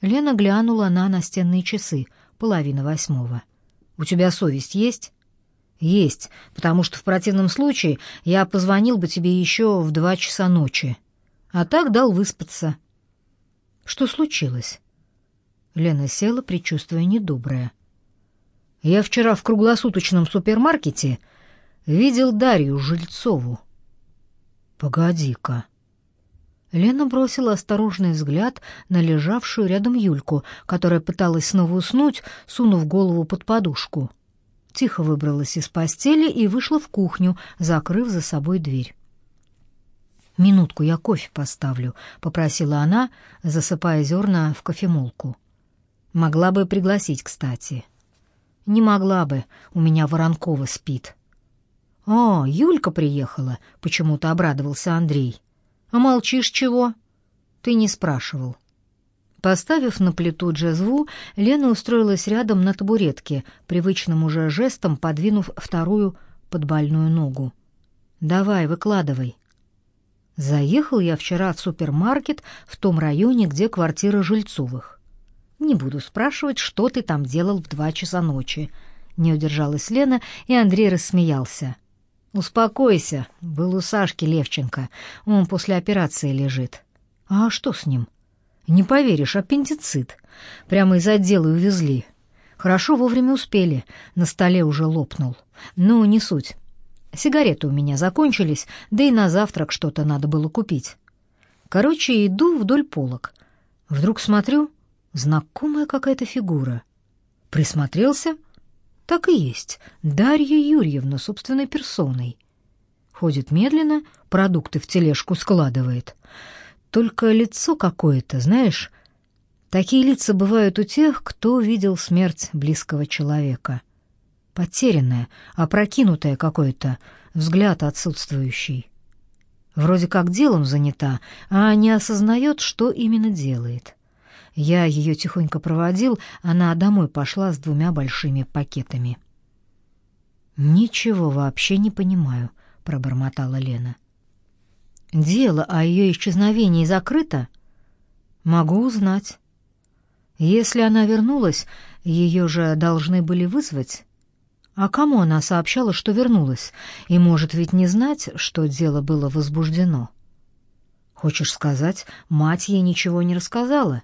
Лена глянула на настенные часы, половина восьмого. «У тебя совесть есть?» «Есть, потому что в противном случае я позвонил бы тебе еще в два часа ночи. А так дал выспаться». «Что случилось?» Лена села, предчувствуя недоброе. «Я вчера в круглосуточном супермаркете видел Дарью Жильцову». «Погоди-ка». Лена бросила осторожный взгляд на лежавшую рядом Юльку, которая пыталась снова уснуть, сунув голову под подушку тихо выбралась из постели и вышла в кухню, закрыв за собой дверь. «Минутку, я кофе поставлю», — попросила она, засыпая зерна в кофемолку. «Могла бы пригласить, кстати». «Не могла бы, у меня Воронкова спит». «О, Юлька приехала», — почему-то обрадовался Андрей. «А молчишь чего?» «Ты не спрашивал». Поставив на плиту джезву, Лена устроилась рядом на табуретке, привычным уже жестом подвинув вторую подбальную ногу. «Давай, выкладывай». Заехал я вчера в супермаркет в том районе, где квартира Жильцовых. Не буду спрашивать, что ты там делал в два часа ночи. Не удержалась Лена, и Андрей рассмеялся. «Успокойся, был у Сашки Левченко. Он после операции лежит». «А что с ним?» Не поверишь, аппендицит. Прямо из отдела увезли. Хорошо вовремя успели, на столе уже лопнул. Ну, не суть. Сигареты у меня закончились, да и на завтрак что-то надо было купить. Короче, иду вдоль полок. Вдруг смотрю, знакомая какая-то фигура. Присмотрелся, так и есть, Дарья Юрьевна собственной персоной. Ходит медленно, продукты в тележку складывает. Только лицо какое-то, знаешь, такие лица бывают у тех, кто видел смерть близкого человека. Потерянное, опрокинутое какое-то, взгляд отсутствующий. Вроде как делом занята, а не осознает, что именно делает. Я ее тихонько проводил, она домой пошла с двумя большими пакетами. «Ничего вообще не понимаю», — пробормотала Лена. — Дело о ее исчезновении закрыто? Могу узнать. Если она вернулась, ее же должны были вызвать. А кому она сообщала, что вернулась? И может ведь не знать, что дело было возбуждено. Хочешь сказать, мать ей ничего не рассказала?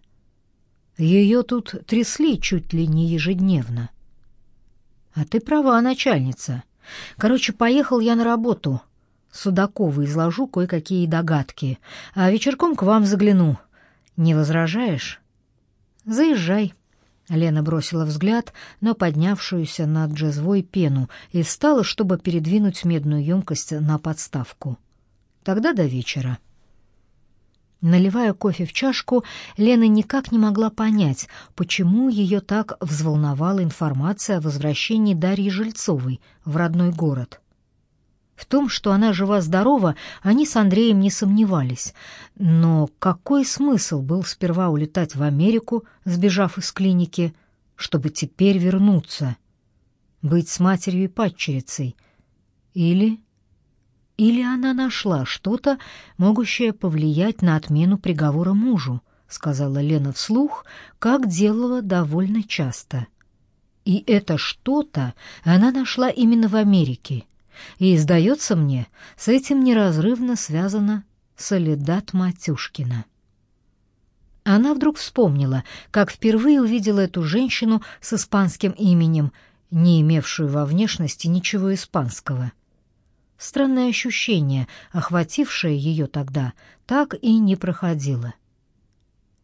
Ее тут трясли чуть ли не ежедневно. А ты права, начальница. Короче, поехал я на работу — Судакову изложу кое-какие догадки, а вечерком к вам загляну. Не возражаешь? Заезжай. Лена бросила взгляд на поднявшуюся над джезвой пену и встала, чтобы передвинуть медную емкость на подставку. Тогда до вечера. Наливая кофе в чашку, Лена никак не могла понять, почему ее так взволновала информация о возвращении Дарьи Жильцовой в родной город. В том, что она жива-здорова, они с Андреем не сомневались. Но какой смысл был сперва улетать в Америку, сбежав из клиники, чтобы теперь вернуться, быть с матерью и падчерицей? Или... Или она нашла что-то, могущее повлиять на отмену приговора мужу, сказала Лена вслух, как делала довольно часто. И это что-то она нашла именно в Америке — и, сдается мне, с этим неразрывно связана Солидат Матюшкина. Она вдруг вспомнила, как впервые увидела эту женщину с испанским именем, не имевшую во внешности ничего испанского. Странное ощущение, охватившее ее тогда, так и не проходило.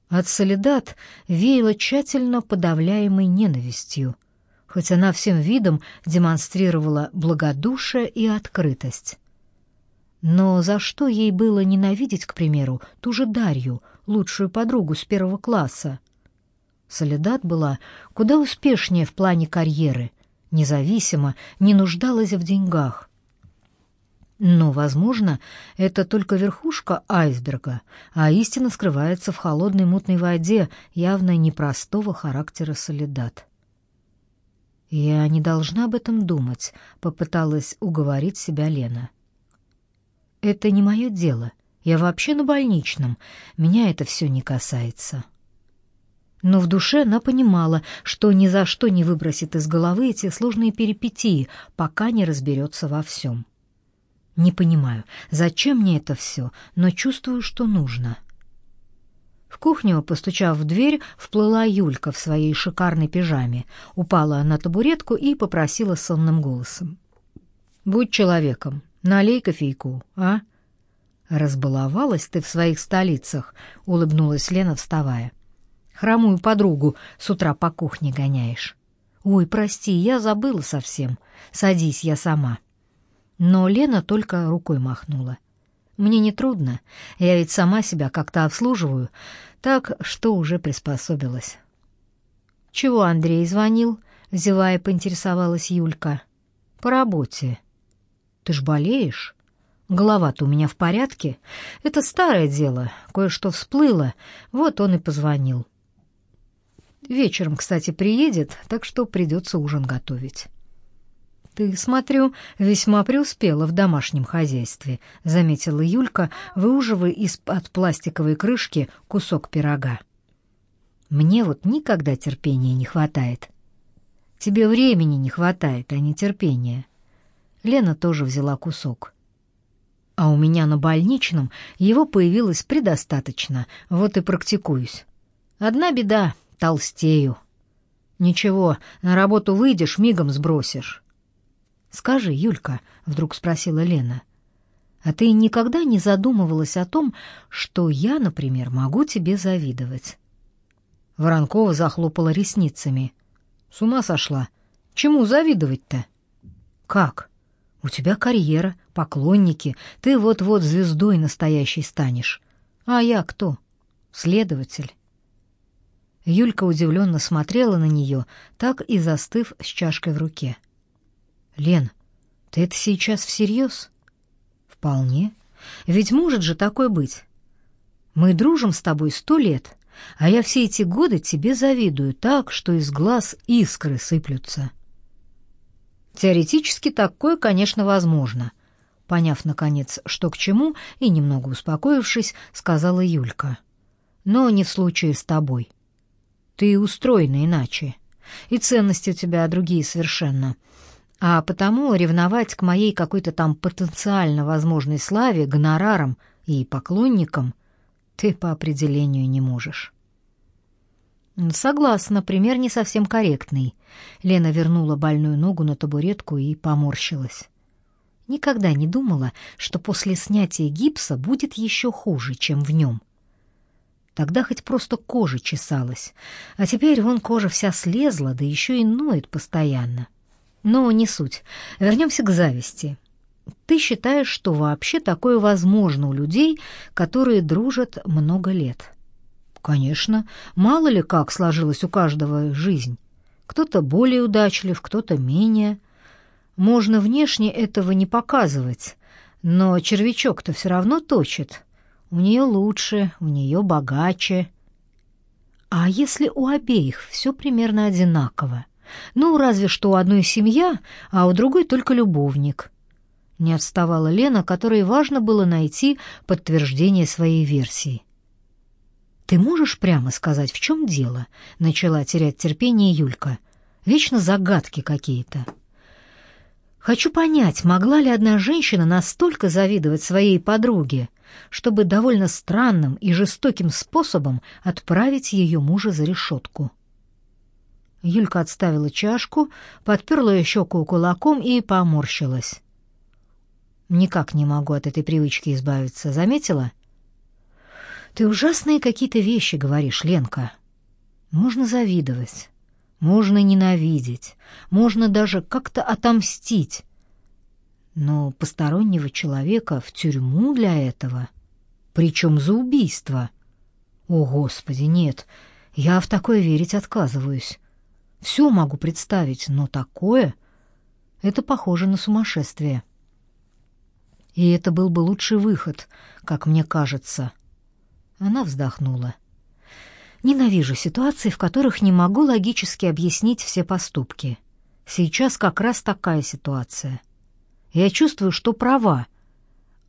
От Солидат веяло тщательно подавляемой ненавистью — хоть она всем видом демонстрировала благодушие и открытость. Но за что ей было ненавидеть, к примеру, ту же Дарью, лучшую подругу с первого класса? Солидат была куда успешнее в плане карьеры, независимо, не нуждалась в деньгах. Но, возможно, это только верхушка айсберга, а истина скрывается в холодной мутной воде явно непростого характера солидат. «Я не должна об этом думать», — попыталась уговорить себя Лена. «Это не мое дело. Я вообще на больничном. Меня это все не касается». Но в душе она понимала, что ни за что не выбросит из головы эти сложные перипетии, пока не разберется во всем. Не понимаю, зачем мне это все, но чувствую, что нужно. В кухню, постучав в дверь, вплыла Юлька в своей шикарной пижаме, упала на табуретку и попросила сонным голосом. «Будь человеком, налей кофейку, а?» «Разбаловалась ты в своих столицах», — улыбнулась Лена, вставая. «Хромую подругу с утра по кухне гоняешь». «Ой, прости, я забыла совсем. Садись, я сама». Но Лена только рукой махнула. Мне не трудно, я ведь сама себя как-то обслуживаю, так что уже приспособилась. Чего Андрей звонил? зевая, поинтересовалась Юлька. По работе. Ты ж болеешь? Голова-то у меня в порядке. Это старое дело, кое-что всплыло. Вот он и позвонил. Вечером, кстати, приедет, так что придется ужин готовить. «Ты, смотрю, весьма преуспела в домашнем хозяйстве», — заметила Юлька, выуживая из-под пластиковой крышки кусок пирога. «Мне вот никогда терпения не хватает». «Тебе времени не хватает, а не терпения». Лена тоже взяла кусок. «А у меня на больничном его появилось предостаточно, вот и практикуюсь. Одна беда — толстею». «Ничего, на работу выйдешь, мигом сбросишь». «Скажи, Юлька», — вдруг спросила Лена, — «а ты никогда не задумывалась о том, что я, например, могу тебе завидовать?» Воронкова захлопала ресницами. «С ума сошла? Чему завидовать-то?» «Как? У тебя карьера, поклонники, ты вот-вот звездой настоящей станешь. А я кто? Следователь». Юлька удивленно смотрела на нее, так и застыв с чашкой в руке. — Лен, ты это сейчас всерьез? Вполне. Ведь может же такое быть. Мы дружим с тобой сто лет, а я все эти годы тебе завидую так, что из глаз искры сыплются. Теоретически такое, конечно, возможно. Поняв, наконец, что к чему, и немного успокоившись, сказала Юлька. Но не в случае с тобой. Ты устроена иначе, и ценности у тебя другие совершенно — а потому ревновать к моей какой-то там потенциально возможной славе, гонорарам и поклонникам ты по определению не можешь. Согласна, пример не совсем корректный. Лена вернула больную ногу на табуретку и поморщилась. Никогда не думала, что после снятия гипса будет еще хуже, чем в нем. Тогда хоть просто кожа чесалась, а теперь вон кожа вся слезла, да еще и ноет постоянно. — но не суть. Вернемся к зависти. Ты считаешь, что вообще такое возможно у людей, которые дружат много лет? Конечно, мало ли как сложилась у каждого жизнь. Кто-то более удачлив, кто-то менее. Можно внешне этого не показывать, но червячок-то все равно точит. У нее лучше, у нее богаче. А если у обеих все примерно одинаково? Ну, разве что у одной семья, а у другой только любовник. Не отставала Лена, которой важно было найти подтверждение своей версии. «Ты можешь прямо сказать, в чем дело?» — начала терять терпение Юлька. «Вечно загадки какие-то». «Хочу понять, могла ли одна женщина настолько завидовать своей подруге, чтобы довольно странным и жестоким способом отправить ее мужа за решетку?» Юлька отставила чашку, подперла щеку кулаком и поморщилась. Никак не могу от этой привычки избавиться, заметила? Ты ужасные какие-то вещи говоришь, Ленка. Можно завидовать, можно ненавидеть, можно даже как-то отомстить. Но постороннего человека в тюрьму для этого, причем за убийство. О, господи, нет. Я в такое верить отказываюсь. Все могу представить, но такое — это похоже на сумасшествие. И это был бы лучший выход, как мне кажется. Она вздохнула. Ненавижу ситуации, в которых не могу логически объяснить все поступки. Сейчас как раз такая ситуация. Я чувствую, что права,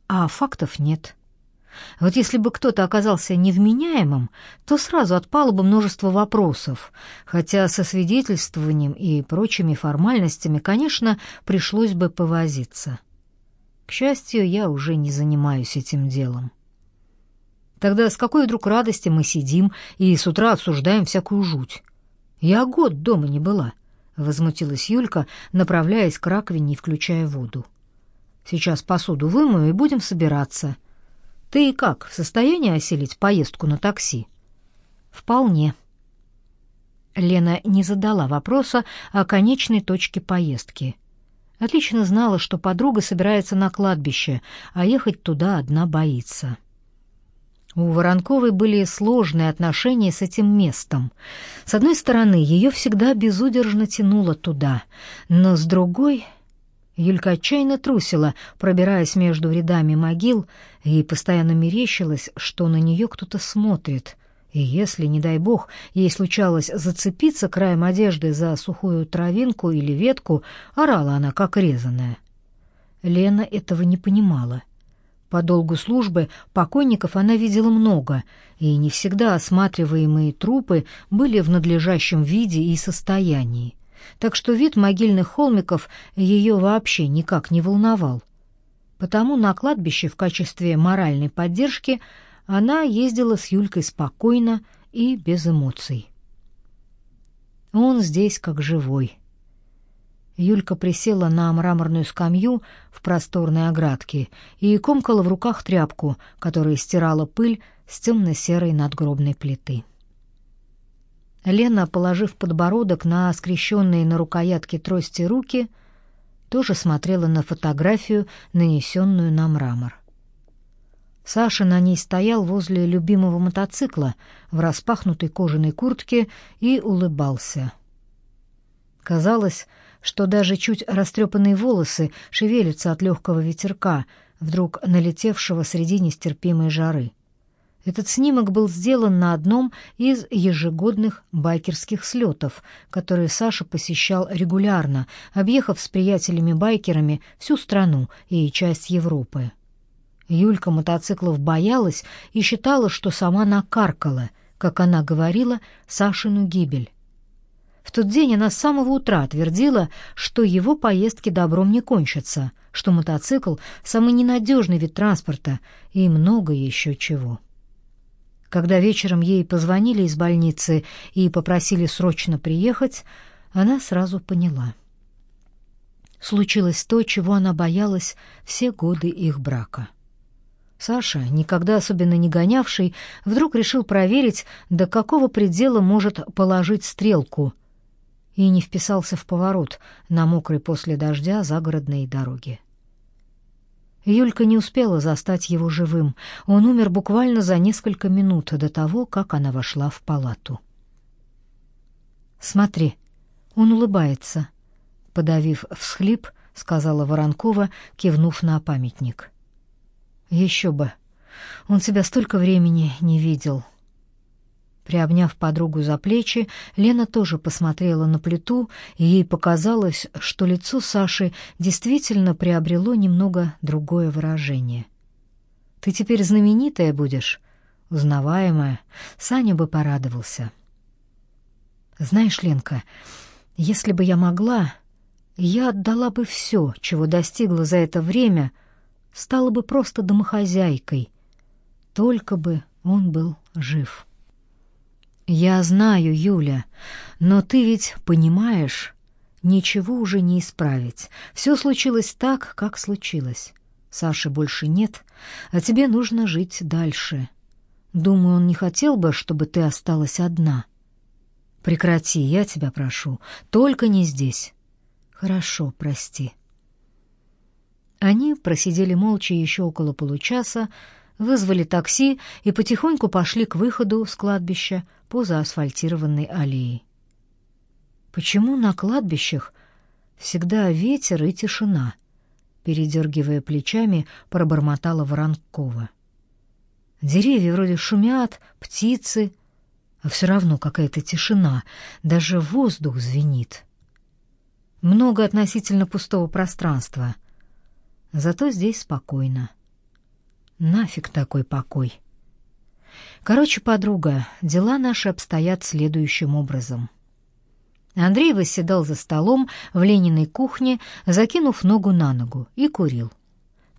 а фактов нет. Вот если бы кто-то оказался невменяемым, то сразу отпало бы множество вопросов, хотя со свидетельствованием и прочими формальностями, конечно, пришлось бы повозиться. К счастью, я уже не занимаюсь этим делом. Тогда с какой вдруг радости мы сидим и с утра обсуждаем всякую жуть? Я год дома не была, — возмутилась Юлька, направляясь к раковине и включая воду. Сейчас посуду вымою и будем собираться. Ты как, в состоянии осилить поездку на такси? Вполне. Лена не задала вопроса о конечной точке поездки. Отлично знала, что подруга собирается на кладбище, а ехать туда одна боится. У Воронковой были сложные отношения с этим местом. С одной стороны, ее всегда безудержно тянуло туда, но с другой Юлька отчаянно трусила, пробираясь между рядами могил, и постоянно мерещилось, что на нее кто-то смотрит. И если, не дай бог, ей случалось зацепиться краем одежды за сухую травинку или ветку, орала она, как резаная. Лена этого не понимала. По долгу службы покойников она видела много, и не всегда осматриваемые трупы были в надлежащем виде и состоянии так что вид могильных холмиков ее вообще никак не волновал. Потому на кладбище в качестве моральной поддержки она ездила с Юлькой спокойно и без эмоций. Он здесь как живой. Юлька присела на мраморную скамью в просторной оградке и комкала в руках тряпку, которая стирала пыль с темно-серой надгробной плиты. Лена, положив подбородок на скрещенные на рукоятке трости руки, тоже смотрела на фотографию, нанесенную на мрамор. Саша на ней стоял возле любимого мотоцикла в распахнутой кожаной куртке и улыбался. Казалось, что даже чуть растрепанные волосы шевелятся от легкого ветерка, вдруг налетевшего среди нестерпимой жары. Этот снимок был сделан на одном из ежегодных байкерских слетов, которые Саша посещал регулярно, объехав с приятелями-байкерами всю страну и часть Европы. Юлька мотоциклов боялась и считала, что сама накаркала, как она говорила, Сашину гибель. В тот день она с самого утра твердила, что его поездки добром не кончатся, что мотоцикл — самый ненадежный вид транспорта и много еще чего. Когда вечером ей позвонили из больницы и попросили срочно приехать, она сразу поняла. Случилось то, чего она боялась все годы их брака. Саша, никогда особенно не гонявший, вдруг решил проверить, до какого предела может положить стрелку, и не вписался в поворот на мокрой после дождя загородной дороге. Юлька не успела застать его живым. Он умер буквально за несколько минут до того, как она вошла в палату. «Смотри, он улыбается», — подавив всхлип, сказала Воронкова, кивнув на памятник. «Еще бы! Он себя столько времени не видел». Приобняв подругу за плечи, Лена тоже посмотрела на плиту, и ей показалось, что лицо Саши действительно приобрело немного другое выражение. «Ты теперь знаменитая будешь, узнаваемая. Саня бы порадовался». «Знаешь, Ленка, если бы я могла, я отдала бы все, чего достигла за это время, стала бы просто домохозяйкой, только бы он был жив». «Я знаю, Юля, но ты ведь понимаешь, ничего уже не исправить. Все случилось так, как случилось. Саши больше нет, а тебе нужно жить дальше. Думаю, он не хотел бы, чтобы ты осталась одна. Прекрати, я тебя прошу, только не здесь. Хорошо, прости». Они просидели молча еще около получаса, вызвали такси и потихоньку пошли к выходу с кладбища, по заасфальтированной аллее. Почему на кладбищах всегда ветер и тишина? Передергивая плечами, пробормотала Воронкова. Деревья вроде шумят, птицы, а все равно какая-то тишина, даже воздух звенит. Много относительно пустого пространства, зато здесь спокойно. Нафиг такой покой. Короче, подруга, дела наши обстоят следующим образом. Андрей восседал за столом в Лениной кухне, закинув ногу на ногу, и курил.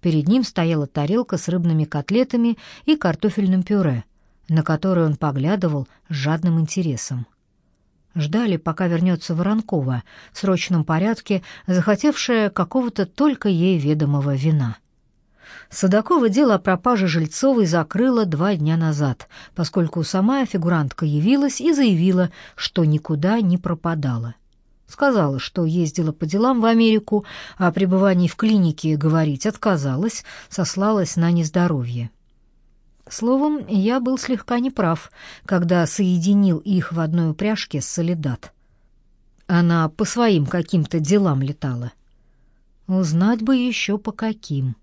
Перед ним стояла тарелка с рыбными котлетами и картофельным пюре, на которое он поглядывал с жадным интересом. Ждали, пока вернется Воронкова, в срочном порядке, захотевшая какого-то только ей ведомого вина. Садакова дело о пропаже Жильцовой закрыла два дня назад, поскольку сама фигурантка явилась и заявила, что никуда не пропадала. Сказала, что ездила по делам в Америку, а о пребывании в клинике говорить отказалась, сослалась на нездоровье. Словом, я был слегка неправ, когда соединил их в одной упряжке с Солидат. Она по своим каким-то делам летала. Узнать бы еще по каким.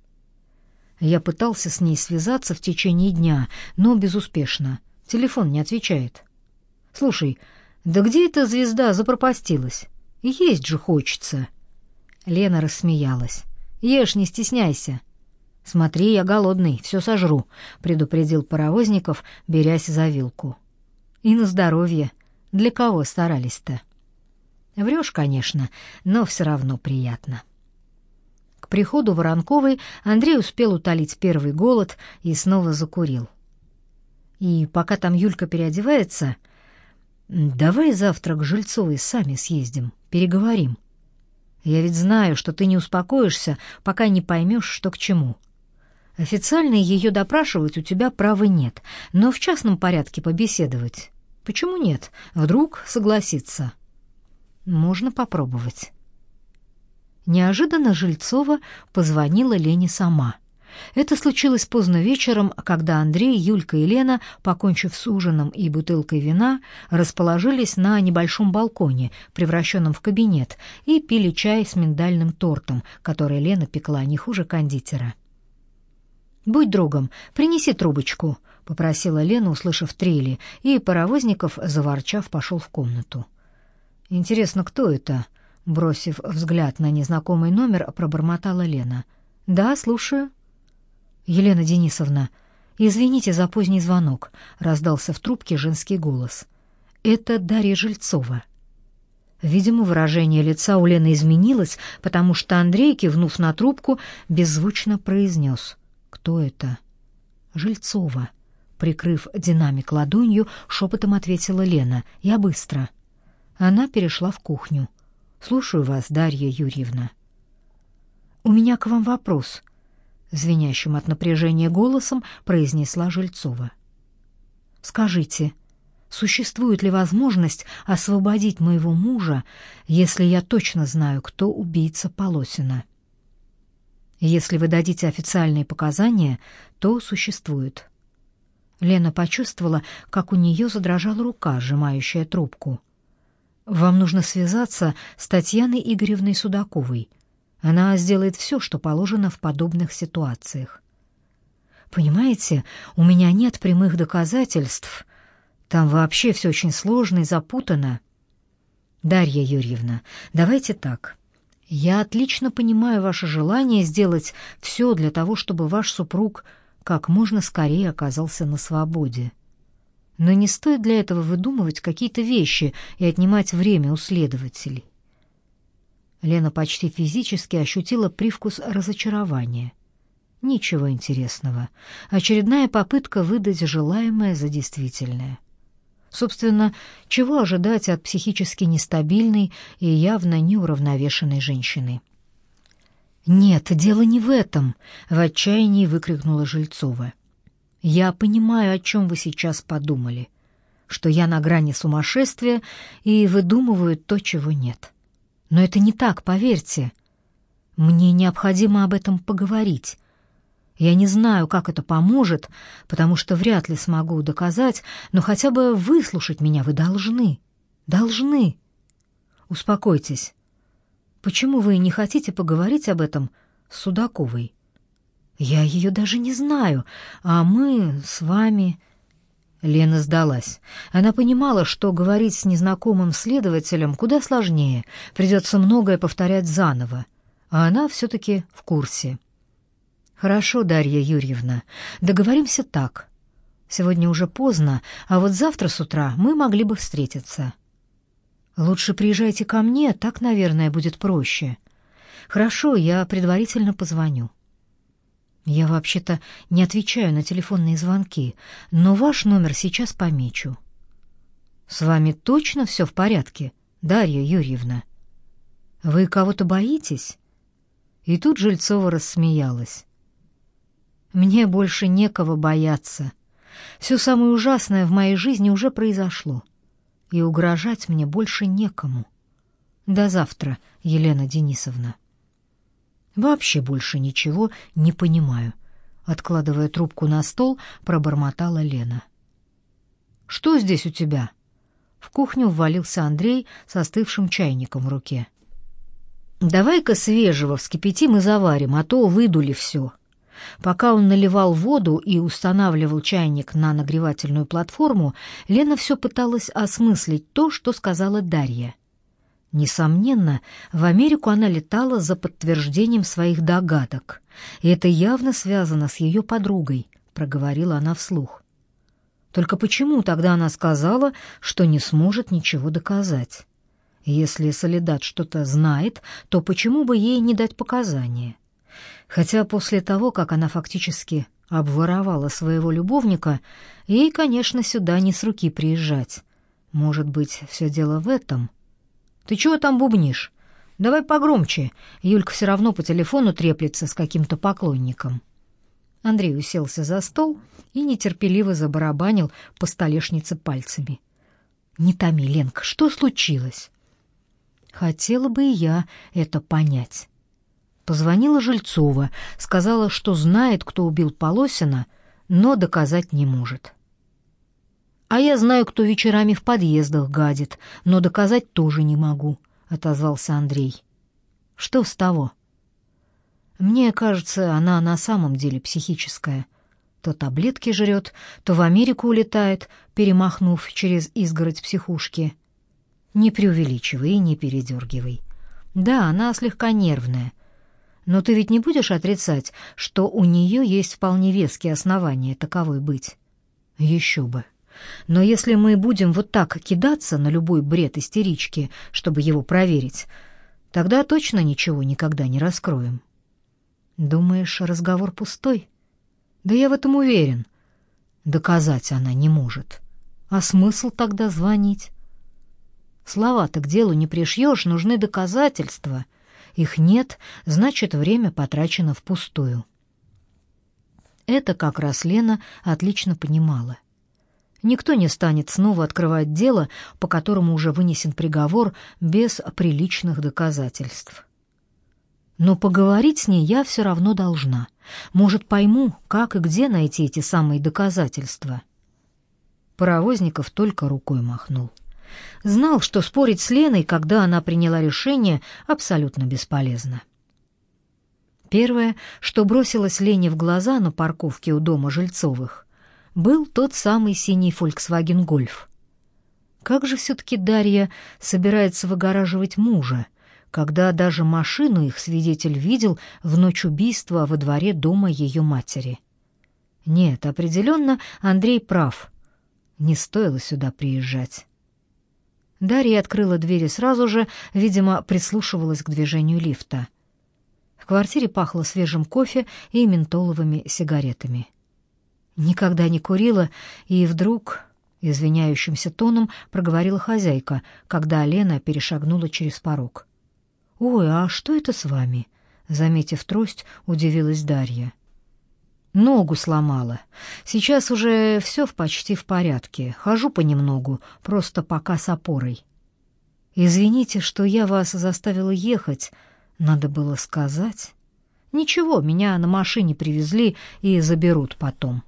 Я пытался с ней связаться в течение дня, но безуспешно. Телефон не отвечает. Слушай, да где эта звезда запропастилась? Есть же хочется. Лена рассмеялась. Ешь, не стесняйся. Смотри, я голодный, все сожру, предупредил паровозников, берясь за вилку. И на здоровье. Для кого старались-то? Врешь, конечно, но все равно приятно приходу Воронковой Андрей успел утолить первый голод и снова закурил. И пока там Юлька переодевается, давай завтра к Жильцовой сами съездим, переговорим. Я ведь знаю, что ты не успокоишься, пока не поймешь, что к чему. Официально ее допрашивать у тебя права нет, но в частном порядке побеседовать. Почему нет? Вдруг согласится. Можно попробовать. Неожиданно Жильцова позвонила Лене сама. Это случилось поздно вечером, когда Андрей, Юлька и Лена, покончив с ужином и бутылкой вина, расположились на небольшом балконе, превращенном в кабинет, и пили чай с миндальным тортом, который Лена пекла не хуже кондитера. «Будь другом, принеси трубочку», — попросила Лена, услышав трели, и Паровозников, заворчав, пошел в комнату. «Интересно, кто это?» Бросив взгляд на незнакомый номер, пробормотала Лена. «Да, слушаю». «Елена Денисовна, извините за поздний звонок», — раздался в трубке женский голос. «Это Дарья Жильцова». Видимо, выражение лица у Лены изменилось, потому что Андрей, кивнув на трубку, беззвучно произнес. «Кто это?» «Жильцова». Прикрыв динамик ладонью, шепотом ответила Лена. «Я быстро». Она перешла в кухню. Слушаю вас, Дарья Юрьевна. У меня к вам вопрос, звенящим от напряжения голосом произнесла Жильцова. Скажите, существует ли возможность освободить моего мужа, если я точно знаю, кто убийца Полосина? Если вы дадите официальные показания, то существует. Лена почувствовала, как у нее задрожала рука, сжимающая трубку. Вам нужно связаться с Татьяной Игоревной Судаковой. Она сделает все, что положено в подобных ситуациях. Понимаете, у меня нет прямых доказательств. Там вообще все очень сложно и запутано. Дарья Юрьевна, давайте так. Я отлично понимаю ваше желание сделать все для того, чтобы ваш супруг как можно скорее оказался на свободе. Но не стоит для этого выдумывать какие-то вещи и отнимать время у следователей. Лена почти физически ощутила привкус разочарования. Ничего интересного. Очередная попытка выдать желаемое за действительное. Собственно, чего ожидать от психически нестабильной и явно неуравновешенной женщины? «Нет, дело не в этом!» — в отчаянии выкрикнула Жильцова. Я понимаю, о чем вы сейчас подумали, что я на грани сумасшествия и выдумываю то, чего нет. Но это не так, поверьте. Мне необходимо об этом поговорить. Я не знаю, как это поможет, потому что вряд ли смогу доказать, но хотя бы выслушать меня вы должны. Должны. Успокойтесь. Почему вы не хотите поговорить об этом с Судаковой? Я ее даже не знаю, а мы с вами...» Лена сдалась. Она понимала, что говорить с незнакомым следователем куда сложнее, придется многое повторять заново, а она все-таки в курсе. Хорошо, Дарья Юрьевна. Договоримся так. Сегодня уже поздно, а вот завтра с утра мы могли бы встретиться. Лучше приезжайте ко мне, так, наверное, будет проще. Хорошо, я предварительно позвоню. Я вообще-то не отвечаю на телефонные звонки, но ваш номер сейчас помечу. С вами точно все в порядке, Дарья Юрьевна? Вы кого-то боитесь? И тут Жильцова рассмеялась. Мне больше некого бояться. Все самое ужасное в моей жизни уже произошло, и угрожать мне больше некому. До завтра, Елена Денисовна. Вообще больше ничего не понимаю. Откладывая трубку на стол, пробормотала Лена. Что здесь у тебя? В кухню ввалился Андрей с остывшим чайником в руке. Давай-ка свежего вскипятим и заварим, а то выдули все. Пока он наливал воду и устанавливал чайник на нагревательную платформу, Лена все пыталась осмыслить то, что сказала Дарья. Несомненно, в Америку она летала за подтверждением своих догадок, и это явно связано с ее подругой, проговорила она вслух. Только почему тогда она сказала, что не сможет ничего доказать? Если Солидат что-то знает, то почему бы ей не дать показания? Хотя после того, как она фактически обворовала своего любовника, ей, конечно, сюда не с руки приезжать. Может быть, все дело в этом — ты чего там бубнишь? Давай погромче. Юлька все равно по телефону треплется с каким-то поклонником. Андрей уселся за стол и нетерпеливо забарабанил по столешнице пальцами. Не томи, Ленка, что случилось? Хотела бы и я это понять. Позвонила Жильцова, сказала, что знает, кто убил Полосина, но доказать не может. А я знаю, кто вечерами в подъездах гадит, но доказать тоже не могу, отозвался Андрей. Что с того? Мне кажется, она на самом деле психическая. То таблетки жрет, то в Америку улетает, перемахнув через изгородь психушки. Не преувеличивай и не передергивай. Да, она слегка нервная. Но ты ведь не будешь отрицать, что у нее есть вполне веские основания таковой быть? Еще бы. Но если мы будем вот так кидаться на любой бред истерички, чтобы его проверить, тогда точно ничего никогда не раскроем. Думаешь, разговор пустой? Да я в этом уверен. Доказать она не может. А смысл тогда звонить? Слова-то к делу не пришьешь, нужны доказательства. Их нет, значит, время потрачено впустую. Это как раз Лена отлично понимала. — Никто не станет снова открывать дело, по которому уже вынесен приговор без приличных доказательств. Но поговорить с ней я все равно должна. Может, пойму, как и где найти эти самые доказательства. Паровозников только рукой махнул. Знал, что спорить с Леной, когда она приняла решение, абсолютно бесполезно. Первое, что бросилось Лене в глаза на парковке у дома Жильцовых, был тот самый синий Volkswagen Golf. Как же все-таки Дарья собирается выгораживать мужа, когда даже машину их свидетель видел в ночь убийства во дворе дома ее матери? Нет, определенно Андрей прав. Не стоило сюда приезжать. Дарья открыла двери сразу же, видимо, прислушивалась к движению лифта. В квартире пахло свежим кофе и ментоловыми сигаретами. Никогда не курила, и вдруг извиняющимся тоном проговорила хозяйка, когда Лена перешагнула через порог. «Ой, а что это с вами?» Заметив трость, удивилась Дарья. «Ногу сломала. Сейчас уже все почти в порядке. Хожу понемногу, просто пока с опорой. Извините, что я вас заставила ехать. Надо было сказать. Ничего, меня на машине привезли и заберут потом».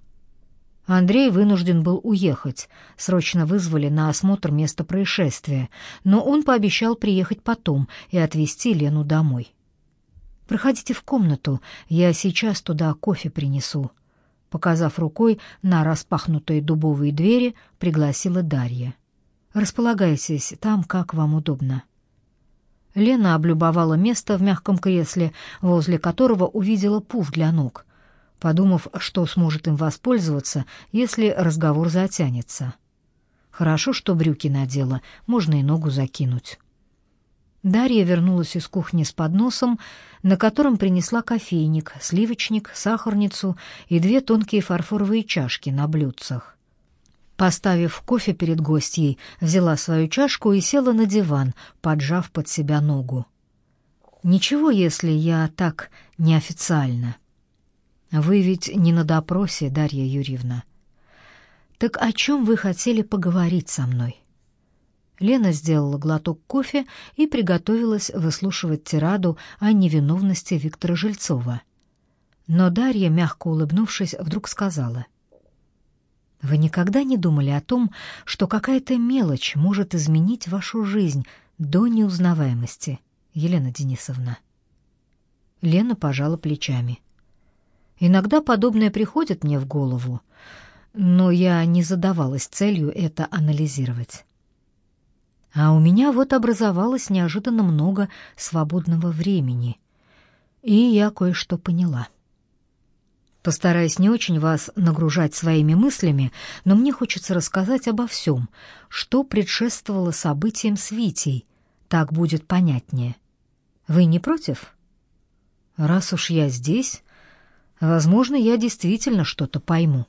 Андрей вынужден был уехать. Срочно вызвали на осмотр места происшествия, но он пообещал приехать потом и отвезти Лену домой. Проходите в комнату, я сейчас туда кофе принесу. Показав рукой на распахнутые дубовые двери, пригласила Дарья. Располагайтесь там, как вам удобно. Лена облюбовала место в мягком кресле, возле которого увидела пуф для ног. Подумав, что сможет им воспользоваться, если разговор затянется. Хорошо, что брюки надела, можно и ногу закинуть. Дарья вернулась из кухни с подносом, на котором принесла кофейник, сливочник, сахарницу и две тонкие фарфоровые чашки на блюдцах. Поставив кофе перед гостьей, взяла свою чашку и села на диван, поджав под себя ногу. «Ничего, если я так неофициально. Вы ведь не на допросе, Дарья Юрьевна. Так о чем вы хотели поговорить со мной?» Лена сделала глоток кофе и приготовилась выслушивать тираду о невиновности Виктора Жильцова. Но Дарья, мягко улыбнувшись, вдруг сказала: "Вы никогда не думали о том, что какая-то мелочь может изменить вашу жизнь до неузнаваемости, Елена Денисовна?" Лена пожала плечами. Иногда подобное приходит мне в голову, но я не задавалась целью это анализировать. А у меня вот образовалось неожиданно много свободного времени, и я кое-что поняла. Постараюсь не очень вас нагружать своими мыслями, но мне хочется рассказать обо всем, что предшествовало событиям с Витей. Так будет понятнее. Вы не против? Раз уж я здесь, возможно, я действительно что-то пойму.